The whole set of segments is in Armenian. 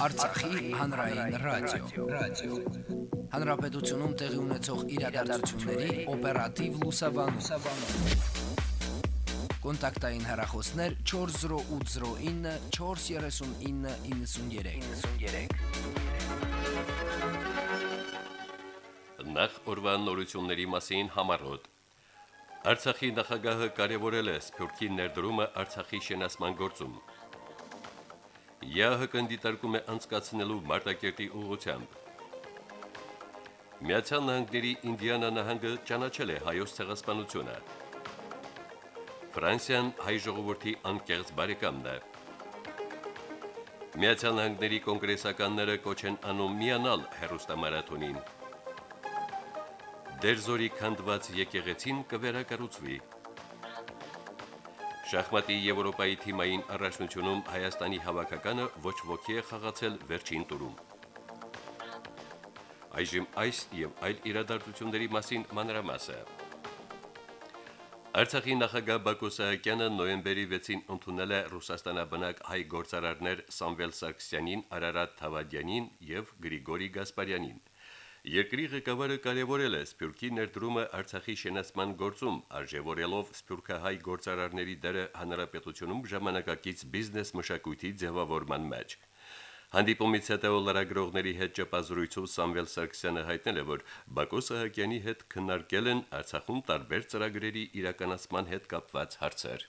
Արցախի հանրային ռադիո, ռադիո։ Հանրապետությունում տեղի ունեցող իրադարձությունների օպերատիվ լուսաբանում։ Կոնտակտային հեռախոսներ 40809 43993։ 93։ Նախ օրվա նորությունների մասին համարոտ։ Արցախի նախագահը կարևորել է Սփյուռքի ներդրումը Արցախի շենացման գործում։ ԵԱՀԿ-ն դիտարկում է անցկացնելու Մարտակերտի ուղղությամբ։ Միացյալ Նահանգների Ինդիանա նահանգը ճանաչել է հայոց ցեղասպանությունը։ Ֆրանսիան հայ ժողովրդի անկեղծ բարեկամն է։ Միացյալ Նահանգների կոնգրեսականները կոչ են անում միանալ հերոստամարաթոնին։ Դերձորի քանդված եկեղեցին կվերակառուցվի։ Շախմատի Եվրոպայի թիմային առաջնությունում Հայաստանի հավաքականը ոչ ոքի է խաղացել վերջին տուրում։ Այժմ այս եւ այլ իրադարձությունների մասին մանրամասը։ Արցախի նախագահ Բակո Սահակյանը նոյեմբերի 6-ին ընդունել է Ռուսաստանաբնակ հայ գործարարներ Սամվել Սարգսյանին, Արարատ Թավադյանին եւ Գրիգորի Գասպարյանին։ Երկրի ղեկավարը կարևորել է Սփյուռքի ներդրումը Արցախի շենացման գործում, արժևորելով Սփյուռքահայ գործարարների դերը հանրապետությունում ժամանակակից բիզնես մշակույթի ձևավորման մեջ։ Հանդիպումից հետո լրագրողների հետ ճեպազրույցով Սամվել Սարգսյանը հայտնել է, որ Բակո Սահակյանի հետ քննարկել են Արցախում տարբեր ծրագրերի իրականացման հետ կապված հարցեր։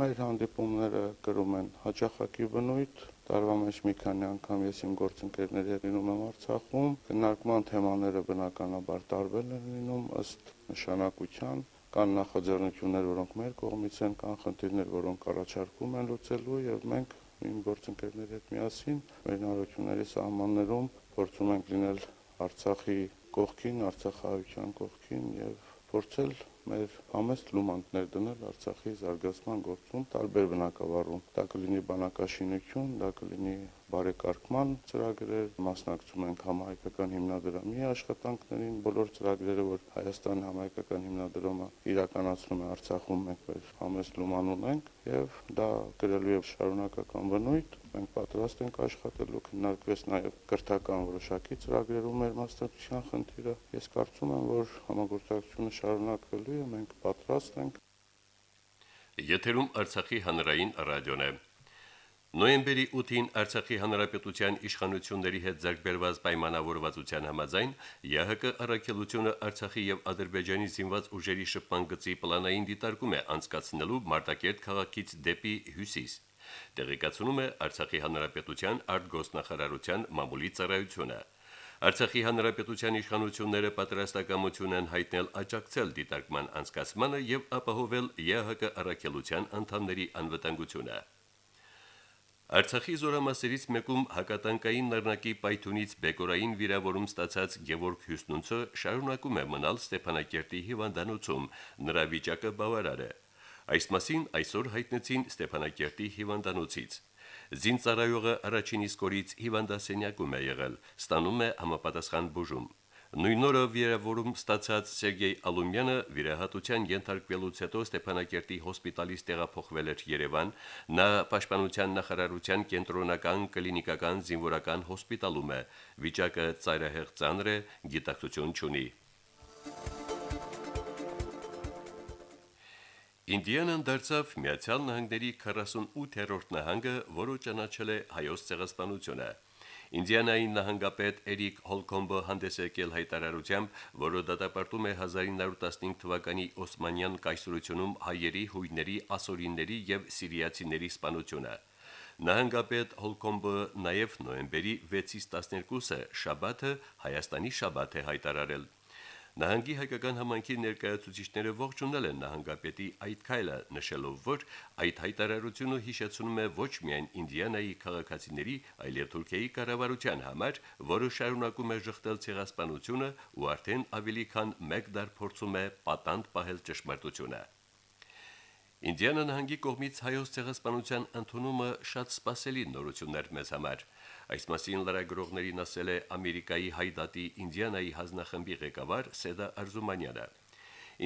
Մեր հանդիպումները կրում են հաջախակի բնույթ, Տարվա մեջ մի քանի անգամ ես իմ գործընկերների հետ լինում եմ Արցախում։ Քննարկման թեմաները բնականաբար տարբեր են լինում ըստ նշանակության, կան նախաձեռնություններ, որոնք մեր կողմից են, կան խնդիրներ, որոնք առաջարկում են լուծելու եւ մենք իմ գործընկերների հետ միասին մեր նորությունների սահմաններում փորձում ենք լինել Արցախի կողքին, Արցախահայության կողքին եւ փորձել մեր համեստ լումանքներ դնել Արցախի զարգացման գործում տարբեր բնակավարում։ Դա կլինի բանակաշինություն, դա կլինի բարեկարգման ծրագրեր, մասնակցում ենք համահայկական հիմնադրամի աշխատանքներին, բոլոր ծրագրերը, որ Հայաստանի համահայկական հիմնադրամը իրականացնում է Արցախում, մենք մեր համեստ լուման ունենք եւ դա գրելու է շարունակական բնույթ։ Մենք պատրաստ ենք աշխատելու, քննարկվեց նաեւ կրթական որոշակի ծրագրերում մեր մասնակցության խնդիրը։ Ես կարծում եմ, որ համագործակցությունը շարունակվելու է, մենք պատրաստ ենք Եթերում Արցախի հանրային ռադիոն է։ Նոյեմբերի 8-ին Արցախի հանրապետության իշխանությունների հետ ձեռքբերված պայմանավորվածության համաձայն ԵՀԿ առաքելությունը Արցախի եւ Ադրբեջանի զինված ուժերի շփման գծի պլանային դիտարկում է անցկացնելու Մարտակերտ քաղաքից դեպի հյուսիս։ Տեղեկացնում է Արցախի հանրապետության արտգոսնախարարության մամուլի ծառայությունը։ Արցախի հանրապետության իշխանությունները պատրաստակամություն են հայտնել աջակցել դիտարկման անցկացմանը եւ ապահովել ԵՀԿ առաքելության անդամների անվտանգությունը։ Արցախի զորամասերից մեկում հակատանկային նռնակի պայթունից բեկորային վիրավորում ստացած Գևորգ Հյուսնունցը շարունակում է մնալ Ստեփանակերտի հիվանդանոցում։ Նրա վիճակը բավարար է։ Այս մասին այսօր հայտնեցին Ստեփանակերտի հիվանդանոցից։ Զինծառայողը առաջին իսկ օրից հիվանդասենյակում է եղել, ստանում է համապատասխան բուժում։ Նույն օրը վիրավորում ստացած Սերգեյ Ալումյանը վիրահատության ենթարկվելուց հետո Ստեփանակերտի հոսպիտալից տեղափոխվել էր Երևան, նա Պաշտպանության նախարարության կենտրոնական կլինիկական զինվորական հոսպիտալում է։ Վիճակը ծայրահեղ ծանր է, գիտակցություն չունի։ Ինդիանան դարձավ Միացյալ Նահանգների 48-րդ նահանգը, որը ճանաչել է հայոց ցեղասպանությունը։ Ինդիանայի նահանգապետ Էրիկ Հոլկոմբը հանդես եկել հայտարարությամբ, որը դատապարտում է 1915 թվականի Օսմանյան կայսրությունում հայերի, հույների, ասորիների եւ սիրիացիների սպանությունը։ Նահանգապետ Հոլկոմբը նաև նոյեմբերի 6-ից 12-ը շաբաթը Հայաստանի շաբաթ է հայտարարել։ Նահանգի հայկական համայնքի ներկայացուցիչները ողջունել են նահանգապետի այդ քայլը, նշելով, որ այդ հայտարարությունը հիշեցնում է ոչ միայն Ինդիանայի քաղաքացիների, այլև Թուրքիայի կառավարության համար, որը շարունակում է շղթել ցեղասպանությունը ու արդեն ավելի քան 1 դար փորձում է պատանդ պահել ճշմարտությունը։ Ինդիանա նահանգի կողմից հայոց ցեղասպանության ընդունումը շատ սпасելի նորություններ մեզ համար։ Այս մասին լրագրողներին ասել է Ամերիկայի հայդատի Ինդիանայի հանձնախմբի ղեկավար Սեդա Արզումանյանը։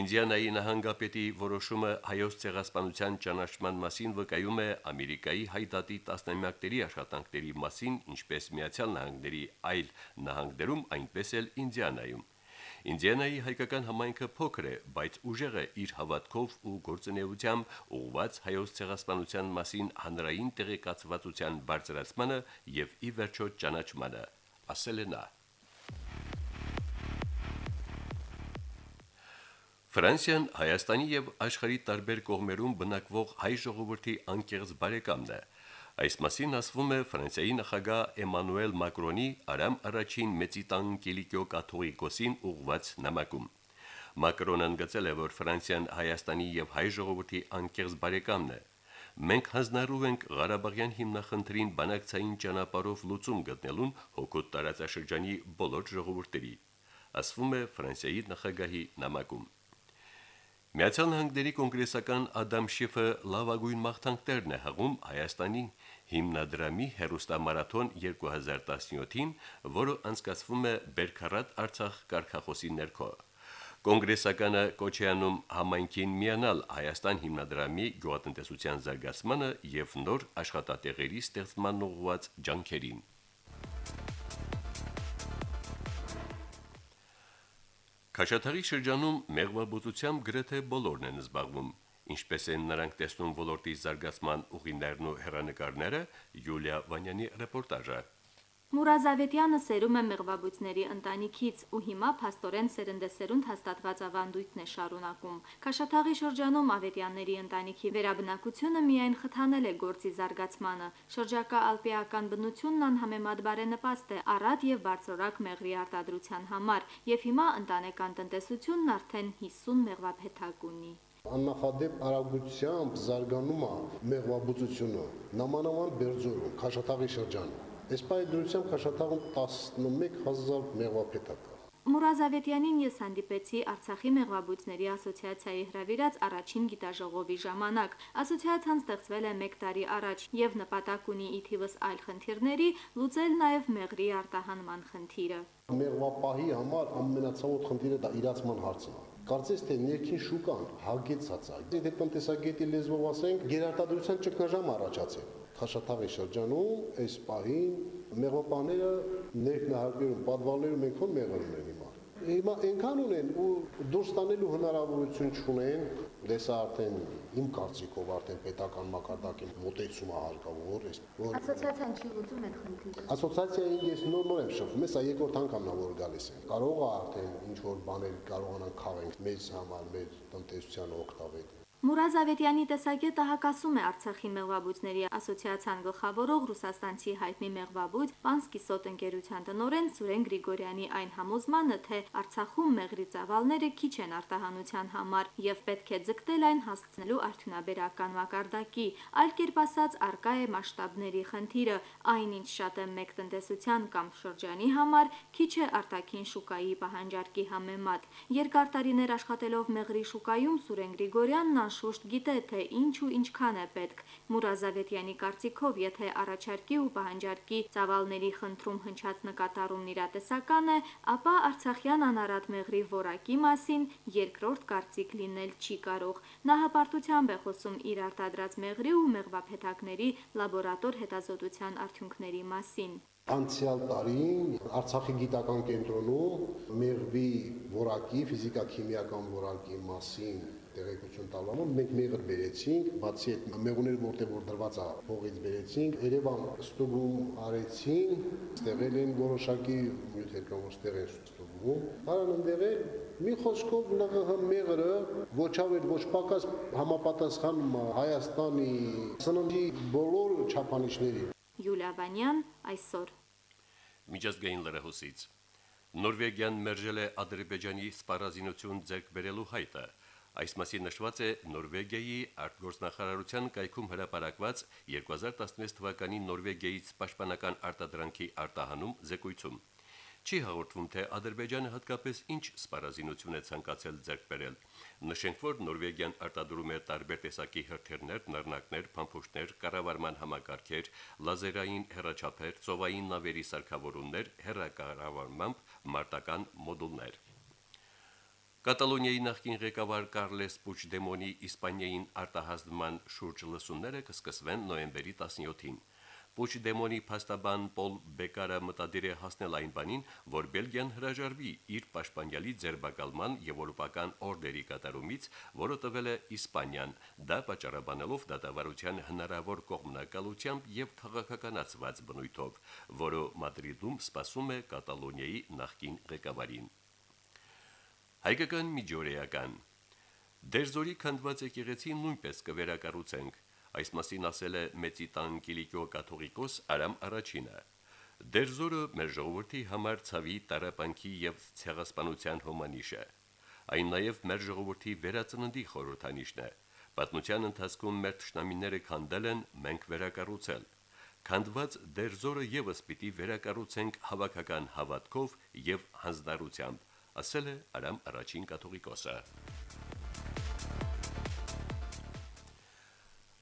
Ինդիանայի նահանգապետի որոշումը հայոց ցեղասպանության ճանաչման մասին վկայում է Ամերիկայի հայդատի տասնամյակների աշխատանքների մասին, ինչպես Միացյալ Նահանգների այլ նահանգներում, այնպես էլ Ինդիանայում։ Ինդիանայի հայկական համայնքը փոքր է, բայց ուժեղ է իր հավատքով ու գործունեությամբ ուղղված հայոց ցեղասպանության մասին հանրային տեղեկացվածության բարձրացմանը եւ ի վերջո ճանաչմանը, ասել է նա. Ֆրանսիան Հայաստանի եւ աշխարհի տարբեր կողմերում բնակվող հայ ժողովրդի անկեղծ բարեկամն է։ Այս մասին ասվում է Ֆրանսիայի նախագահ Էմանուել Մակրոնի Արամ առաջին մեծի տան Կիլիկիո կաթողիկոսին ուղված նամակում։ Մակրոնն ընդգծել է, որ Ֆրանսիան Հայաստանի եւ հայ ժողովրդի անկեղծ բարեկամն է։ Մենք հանձնարարում ենք Ղարաբաղյան հիմնախնդրին բանակցային ճանապարհով լուծում գտնելուն հոգոտ տարածաշրջանի բոլոր ժողովուրդների։ Ասվում է Ֆրանսիայի նախագահի նամակում։ Միացյալ Նահանգների կոնգրեսական Ադամ Շիֆը լավագույն մաղթանքներն է հղում Հայաստանի հիմնադրամի հերոստամարաթոն 2017-ին, որը անցկացվում է Բերքարատ Արցախ կարգախոսի ներքո։ Կոնգրեսականը կոչյանում համայնքին միանալ Հայաստան հիմնադրամի գյուղատնտեսության զարգացմանը եւ նոր աշխատատեղերի ստեղծման ուղղված ջանքերին։ Քաշաթաղի շրջանում մեղվաբուծությամբ գրեթե բոլորն են զբաղվում, ինչպես են նրանք տեսնում ոլորտի զարգացման ուղիներն ու հերանեկարները Յուլիա Վանյանի ռեպորտաժը։ Մուրազավետյանը սերում է մեղվաբույծների ընտանիքից ու հիմա փաստորեն սերնդեսերունդ հաստատված ավանդույթն է շարունակում։ Քաշաթաղի շրջանում Ավետյանների ընտանիքի վերաբնակությունը միայն խթանել է գործի զարգացմանը։ Շրջակա ալպիական բնությունն անհամեմատ բարենպաստ է առատ եւ բարձրորակ մեղրի արտադրության համար, եւ հիմա ընտանեկան տնտեսությունն արդեն 50 մեղվափեթակ ունի աննախադեպ արագությամբ զարգանում է մեղվաբուծությունը նամանավան Բերձորում, Խաշաթաղի շրջանում։ Այս պայդրությամբ Խաշաթաղում 11000 մեղվապետակ կա։ Մուրազավետյանին ես հանդիպեցի Արցախի մեղվաբույծների ասոցիացիայի հրավիրած առաջին գիտաժողովի ժամանակ։ Ասոցիացիան ստեղծվել է 1 տարի առաջ եւ նպատակ ունի ի թիվս այլ խնդիրների լուծել նաեւ մեղրի արտահանման խնդիրը։ Մեղվապահի համար ամենացավոտ խնդիրը դա իրացման հարցն է կարծես թե ներքին շուկան հագեցած է։ Եթե տնտեսագետի լեզվով ասենք, գերարտադրության ճգնաժամ առաջացել Խաշաթաղի շրջանում այս պահին մեղվապաները ներքնահարկերում, պատվալներում ենքան մեղր ունեն հիմա։ այնքան ունեն ու դուրս տանելու հնարավորություն չունեն, դեսա արդեն իմ կարծիքով արդեն պետական մակարդակի մոտեցումը հարկավոր է, ասոցիացիան չի լուծում այդ խնդիրը։ Ասոցիացիային ես նոր-նոր եմ շփվում, հեսա երկրորդ անգամն է որ գալիս եմ։ Կարող է արդեն ինչ որ բաներ կարողանան քաղենք մեզ համար, մեր տնտեսության օգտավետ Մուրազ Ավետյանի տեսակետը հակասում է Արցախի մեղվաբույծների ասոցիացիան գլխավորող ռուսաստանցի հայտնի մեղվաբույծ Պանսկիսոտ ընկերության տնօրեն Սուրեն Գրիգորյանի այն համոզմանը, թե Արցախում մեղրի ծավալները քիչ են արտահանության համար եւ պետք է ձգտել այն հասցնելու արդյունաբերական մակարդակի։ Այլ կերպ ասած, արկա է մասշտաբների խնդիրը, այնինչ շատ է մեկ տնտեսության կամ շրջանի համար, քիչ է արտաքին շուկայի պահանջարկի համեմատ։ Երկար տարիներ աշխատելով մեղրի շուկայում Սուրեն Գրիգորյանն անշուշտ գիտե, թե ինչ ու ինչքան է պետք։ Մուրազավետյանի կարծիքով, եթե առաջարկի ու պահանջարկի ծավալների խնդրում հնչած նկատառումն իրատեսական է, ապա Արցախյան անարատ մեղրի որակի մասին երկրորդ կարծիք լինել չի կարող։ Նա հպարտությամբ է խոսում իր արտադրած մեղրի ու մեղվափեթակների լաբորատոր հետազոտության արդյունքների մասին անցյալ տարին Արցախի գիտական կենտրոնում մեղվի որակի, ֆիզիկա-քիմիական որակի մասին տեղեկություն տալու մենք մեղր բերեցինք, բացի այդ մեղուները որտեղ որ դրված է փողից բերեցինք, Երևան ստուգում արեցին, ստեղել են որոշակի նյութեր կամ ստեղ են ստուգում։ Արան ընդեղ մի խոսքով ԼՂՀ մեղրը ոչ ավել ոչ պակաս համապատասխանում Հայաստանի սննդի բոլոր չափանիշներին։ Յուլիա Վանյան այսօր Միջազգային լրահոսից. Նորվեգիան մերժել է Ադրբեջանի սպառազինություն ձեռք բերելու հայտը։ Այս մասին նշված է Նորվեգիայի արտգործնախարարության կայքում հրապարակված 2016 թվականի Նորվեգիայից պաշտպանական արտադրանքի արտահանում զեկույցում։ Չի հաղորդվում, թե Ադրբեջանը հատկապես ինչ սպառազինություն է ցանկացել ձեռք բերել։ Նշենք, որ Նորվեգիան արտադրում է տարբեր տեսակի հրթիռներ, նռնակներ, փամփուշտներ, կառավարման համակարգեր, լազերային հեռաչափեր, ծովային նավերի սարքավորումներ, հեռակառավարմամբ մարտական մոդուլներ։ Կատալոնիայի նախկին ղեկավար Կարլես Պուչդեմոնի Իսպանիային արտահասդման շուրջ լսումները կսկսվեն նոյեմբերի 17-ին։ Պուչդեմոնի փաստաբան Պոլ Բեկարը մտադիր է հասնել այն բանին, որ Բելգիան հրաժարվի իր պաշտպանյալի ձերբակալման եւ օրոպական օրդերի կատարումից, որը տվել է Իսպանիան, դա պատճառաբանելով դատավարության հնարավոր կողմնակալությամբ եւ քաղաքականացված բնույթով, որը Մադրիդում սպասում է Կատալոնիայի նախկին ղեկավարին։ Հայկական միջօրեական Դերձորի քանդված եկեղեցին նույնպես կվերակառուցենք, այս մասին ասել է Մեծի տան Կիլիկիո կաթողիկոս Արամ Արաչինը։ Դերձորը մեր ժողովրդի համար ցավի, տարապանքի եւ ցեղասպանության հոմանիշ է։ Այն նաեւ մեր ժողովրդի վերածննդի խորհրդանիշն է։ Պատմության ընթացքում մեր ճշնամիները քանդել են, մենք վերակառուցել։ Քանդված դերձորը եւս պիտի վերակառուցենք հավաքական հավատքով եւ հանձնարարությամբ ասել է Արամ առաջին կաթողիկոսը։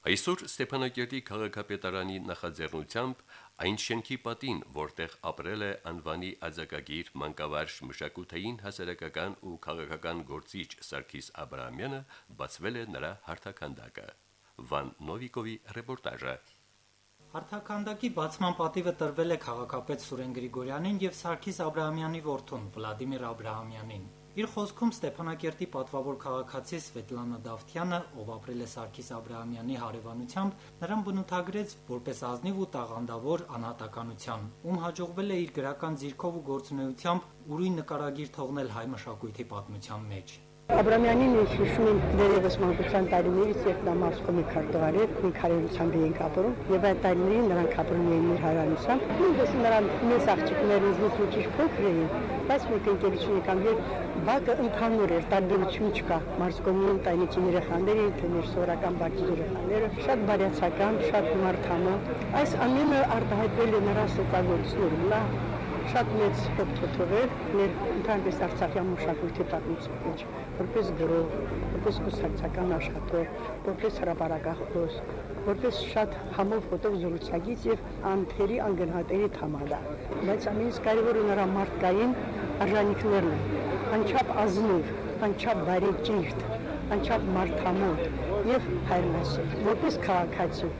Այսօր Ստեփանակերտի քաղաքապետարանի նախաձեռնությամբ այն շենքի պատին, որտեղ ապրել է անվանի աջակագիր մանկավարժ մշակութային հասարակական ու քաղաքական գործիչ Սարգիս Աբրահամյանը բացվել է նրա հարթականդակը։ Վան Նովիկովի ռեպորտաժը Հարթականդակի բացման պատիվը տրվել է քաղաքապետ Սուրեն Գրիգորյանին եւ Սարգիս Աբրահամյանի որդուն Վլադիմիր Աբրահամյանին։ Իր խոսքում Ստեփանակերտի պատվավոր քաղաքացի Սվետլանա Դավթյանը, ով ապրել է Սարգիս Աբրահամյանի հարևանությամբ, նրան բնութագրեց որպես ազնիվ ու տաղանդավոր անհատականության, ում հաջողվել է իր գրական ձիրքով ու գործունեությամբ ուրույն նկարագիր թողնել հայ մշակույթի պատմության մեջ։ Աբրամյանին ես հիշում եմ դերևս մանկության տարիներից, երբ նա Մոսկովի քարտուղար էր, մենք հարևությամբ էինք ապրում, եւ այդ տարիներին նրանք ապրում էին իր հարանությամբ։ Նույնպես նրանք մեծ աղջիկները ինձ մի քիչ փոքր էին, բայց մենք ընկերություն եկան եւ բակը ընդհանուր էր, տարբերություն չկա։ Մոսկովի ընտանիքի երեխաները, թե մեր սովորական բակի երեխաները, շատ բարյացակամ, շատ մարդամոտ։ Այս ամենը արտահայտվել է նրա ստեղծագործությունում։ Նա շատ մեծ էր մեր ընդհանրապես Արցախյան մշակույթի պատմության մեջ, որպես գրող, որպես կուսակցական աշխատող, որպես հրապարակախոս, որպես շատ համով հոտով զրուցակից եւ անթերի անգնահատելի թամադա։ Բայց ամենից կարևորը նրա մարդկային արժանինքներն են, անչափ ազնիվ, անչափ բարի ճիշտ, անչափ մարդամոտ եւ հայրենասեր։ Որպես քաղաքացի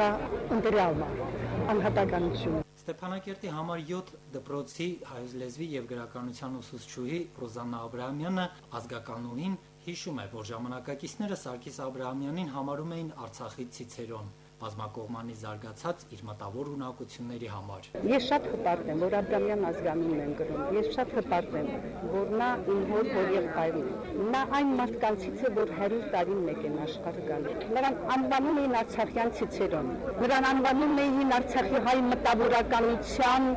նա ընտրյալ մարդ, անհատականություն Ստեփանակերտի համար 7 դպրոցի հայոց լեզվի եւ գրականության ուսուցչուհի Ռոզաննա Աբրահամյանը ազգականուհին հիշում է, որ ժամանակակիցները Սարգիս Աբրահամյանին համարում էին Արցախի Ցիցերոն բազմակողմանի զարգացած իր մտավոր ունակությունների համար։ Ես շատ հպարտ եմ, որ Աբրամյան ազգանունն եմ գրում։ Ես շատ հպարտ եմ, որ նա իմ հոր հոր եղբայրն է։ Նա այն մարդկանցից է, որ 100 տարին մեկ են աշխարհ գալ։ Նրան անվանում էին Արցախյան ցիցերոն։ Նրան անվանում էին Արցախի հայ մտավորականության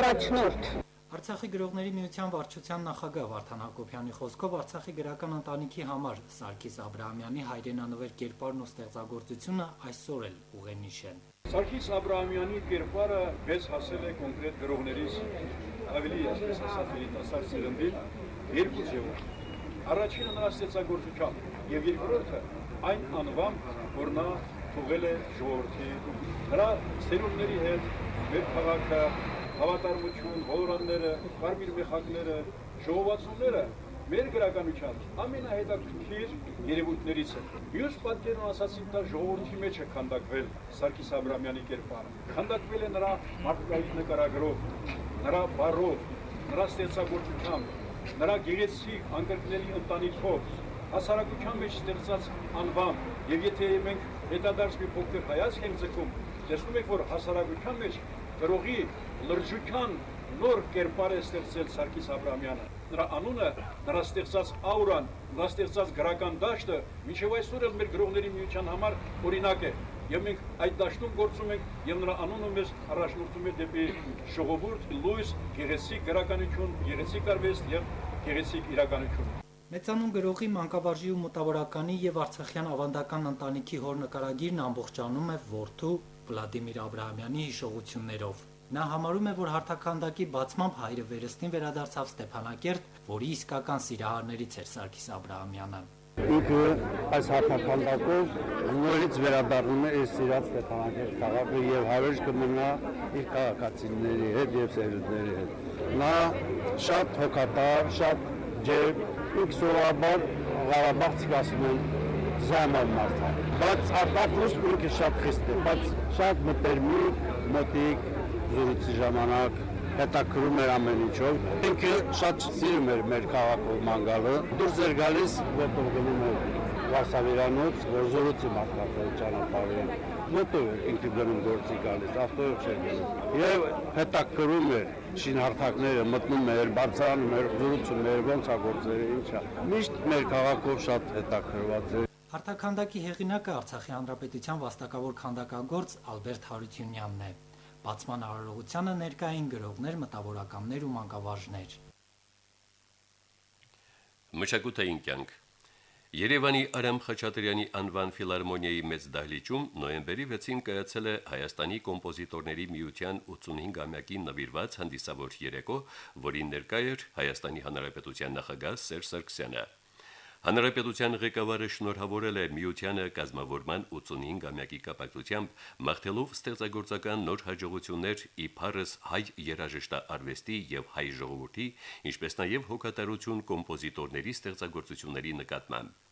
առաջնորդ։ Արցախի գրողների միության վարչության նախագահ Վարդան Հակոբյանի խոսքով Արցախի գրական ընտանիքի համար Սարգիս Աբրահամյանի հայրենանվեր կերպարն ու ստեղծագործությունը այսօր էլ ուղենիշ են։ Սարգիս Աբրահամյանի կերպարը մեզ հասել է կոնկրետ գրողներից ավելի այսպես ասած երիտասարդ սերնդին երկու ձևով։ Առաջինը նրա ստեղծագործությամբ եւ երկրորդը այն անվամբ, որ նա թողել է ժողովրդի նրա սերունդների հետ մեր քաղաքը հավատարմություն, հոլորանները, կարմիր մեխակները, ժողովածուները մեր գրականության ամենահետաքրքիր երևույթներից է։ Մյուս պատկերն ասացին, դա ժողովրդի մեջ է քանդակվել Սարգիս Աբրամյանի կերպարը։ Քանդակվել է նրա մարդկային նկարագրով, նրա բարով, նրա ստեղծագործությամբ, նրա գեղեցիկ անկրկնելի ընտանիքով, հասարակության մեջ ստեղծած անվամբ, եւ եթե մենք հետադարձ մի փոքր հայացք ենք ձգում, տեսնում ենք, որ հասարակության մեջ գրողի լրջության նոր կերպար է ստեղծել Սարգիս Աբրամյանը։ Նրա անունը, նրա ստեղծած աուրան, նրա ստեղծած գրական դաշտը մինչև այսօր էլ մեր գրողների միության համար օրինակ է։ Եվ մենք այդ դաշտում գործում ենք եւ նրա անունը մեզ առաջնորդում է դեպի ժողովուրդ, լույս, գեղեցիկ գրականություն, գեղեցիկ արվեստ եւ գեղեցիկ իրականություն։ Մեծանուն գրողի մանկավարժի ու մտավորականի եւ Արցախյան ավանդական ընտանիքի հոր նկարագիրն ամբողջանում է որդու Վլադիմիր Աբրահամյանի հիշողություններով։ Նա համարում է, որ հարթականդակի բացմամբ հայրը վերստին վերադարձավ Ստեփանակերտ, որի իսկական սիրահարներից էր Սարգիս Աբրահամյանը։ Ինքը այս հարթականդակով նորից վերադառնում է իր սիրած Ստեփանակերտ քաղաքը եւ հավերժ կմնա իր քաղաքացիների հետ եւ սերունդների հետ։ Նա շատ հոգատար, շատ ջերմ Մենք սովորաբար Ղարաբաղցիք ասում են զայմալ մարդը։ Բայց Արտակ ռուս ինքը շատ խիստ է, բայց շատ մտերմիկ, մոտիկ, զրույցի ժամանակ հետաքրում էր ամեն ինչով։ Ինքը շատ սիրում էր մեր քաղաքով մանգալը։ Դուրս էր գալիս, որտեղ գնում էր Վարշավիրանոց, որ զորույցի մարդկացել ճանապարհին։ էր ինքը գնում գործի գալիս, ավտոյով չէր գնում։ Եվ հետաքրում էր շինհարթակները, մտնում էր, բարձրանում էր, զորույցում էր, ոնց է գործերը, ինչա։ Միշտ մեր քաղաքով շատ հետաքրված էր։ Արտաքանդակի հեղինակը Արցախի հանրապետության վաստակավոր քանդակագործ Ալբերտ Հարությունյանն է։ Բացման արարողությանը ներկային գրողներ, մտավորականներ ու մանկավարժներ։ Մշակութային կյանք Երևանի Արամ Խաչատրյանի անվան ֆիլարմոնիայի մեծ դահլիճում նոյեմբերի 6-ին կայացել է Հայաստանի կոմպոզիտորների միության 85-ամյակի նվիրված հանդիսավոր երեկո, որին ներկա էր Հայաստանի Հանրապետության նախագահ Սերժ Սարգսյանը։ Հանրապետության ղեկավարը շնորհավորել է միությանը կազմավորման 85-ամյակի կապակցությամբ մաղթելով ստեղծագործական նոր հաջողություններ իբարս հայ երաժշտարվեստի եւ հայ ժողովրդի, ինչպես նաեւ հոգատարություն կոմպոզիտորների ստեղծագործությունների նկատմամբ։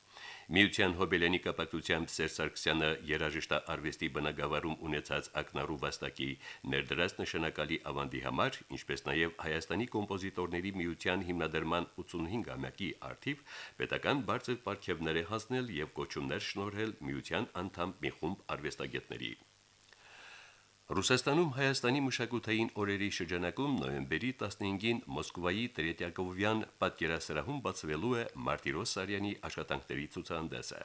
Միության հոբելյանի կապակցությամբ Սերժ Սարգսյանը երաժշտա արվեստի բնագավառում ունեցած ակնառու վաստակի ներդրած նշանակալի ավանդի համար, ինչպես նաև Հայաստանի կոմպոզիտորների միության հիմնադրման 85-ամյակի արդիվ պետական բարձր պարգևներ է հասնել եւ կոչումներ շնորհել միության անդամ մի խումբ արվեստագետների։ Ռուսաստանում Հայաստանի մշակութային օրերի շրջանակում նոյեմբերի 15-ին Մոսկվայի Տրետյակովյան պատկերասրահում բացվելու է Մարտիրոս Սարյանի աշխատանքների ցուցահանդեսը։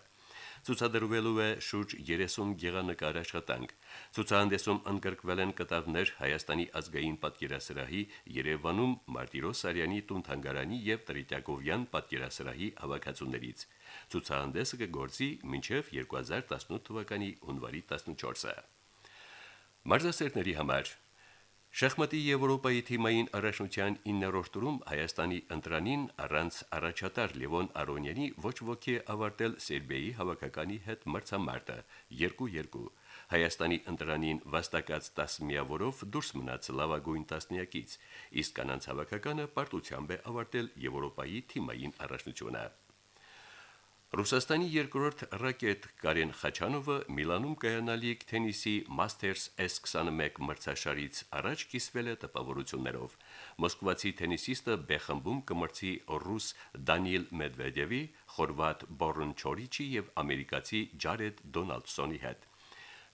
Ցուցադրվելու է շուրջ 30 գեղանկար աշխատանք։ Ցուցահանդեսում ընդգրկվել են կտավներ Հայաստանի ազգային պատկերասրահի Երևանում Մարտիրոս Սարյանի տուն-թանգարանի եւ Տրետյակովյան պատկերասրահի հավաքածուներից։ Ցուցահանդեսը կգործի մինչև 2018 թվականի հունվարի 14-ը։ Մարզասերների համար. Շախմատի Եվրոպայի թիմային առաջնության 9-րդ տուրում Հայաստանի ընտրանին առանց առաջատար Լևոն Արոնյանի ոչ ոքի ավարտել Սերբիայի հավաքականի հետ մրցամարտը 2-2։ Հայաստանի ընտրանին վաստակած 10 միավորով դուրս մնաց լավագույն տասնյակից, իսկ կանանց հավաքականը պարտությամբ է ավարտել Եվրոպայի թիմային առաջնությունը։ Ռուսաստանի երկրորդ ռակետ Կարեն Խաչանովը Միլանում կայանալիք թենիսի Masters S21 մրցաշարից առաջ կիսվել է տպավորություններով։ Մոսկվացի թենիսիստը Բեխմբում կմրցի ռուս Դանիել Մեդվեդևի, խորվատ Բորն Չորիչի եւ ամերիկացի Ջարեդ Դոնալդսոնի հետ։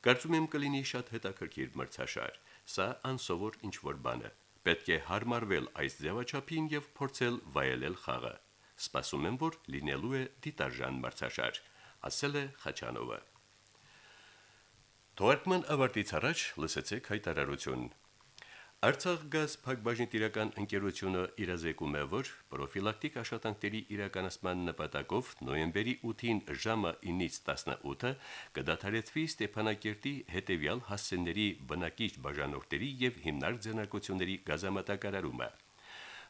Կարծում եմ կլինի շատ հետաքրքիր մրցաշար։ Սա անսովոր ինչ որ բան է։ Պետք է հարմարվել այս ձևաչափին եւ փորձել վայելել խաղը։ Սպասում եմ, որ լինելու է դիտարժան մրցաշար, ասել է Խաչանովը։ Թողարկման ավարտից առաջ լսեցեք հայտարարություն։ Արցախ գազ փակbaşնիտիրական ընկերությունը իրազեկում է, որ պրոֆիլակտիկ աշխատանքների իրականացման նպատակով նոյեմբերի 8-ին ժամը 9-ից 18-ը կդադարեցվի Ստեփանակերտի հետևյալ հասցեների բնակիչ բաժանորդների եւ հիմնարկ ձեռնարկությունների գազամատակարարումը։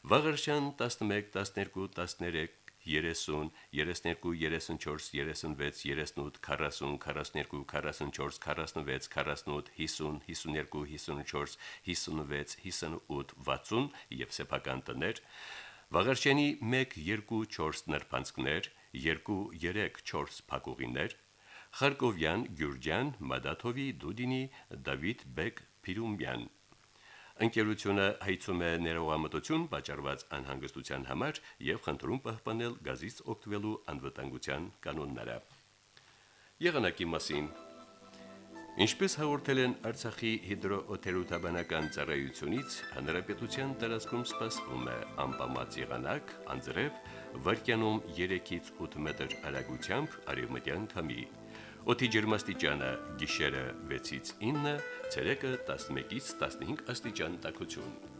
Վաղարշան 11, 12, 13, 30, 32, 34, 36, 38, 40, 42, 44, 46, 48, 50, 52, 54, 56, 58, 60 եւ սեփական տներ, Վաղարշանի 1, 2, 4 նրբանցքներ, 2, 3, 4 փակուղիներ, Խարկովյան, Գյուրջյան, Մադաթովի, Դուդինի, Դավիթ Բեկ, Փիրումյան Ընկերությունը հայցում է ներողամտություն պատճառված անհանգստության համար եւ խնդրում պահպանել գազից օգտվելու անվտանգության կանոնները։ Եղանակի մասին. Ինչպես հաղորդել են Արցախի հիդրոօթերոթաբանական ծառայությունից, հանրապետության տարածքում սպասվում է անպամած եղանակ, անձրև, վարկյանում 3-ից 8 մետր արագությամբ արևմտյան քամի։ Օդի ջերմաստիճանը՝ գիշերը 6-ից 9, ցերեկը 11-ից 15 աստիճան տաքություն։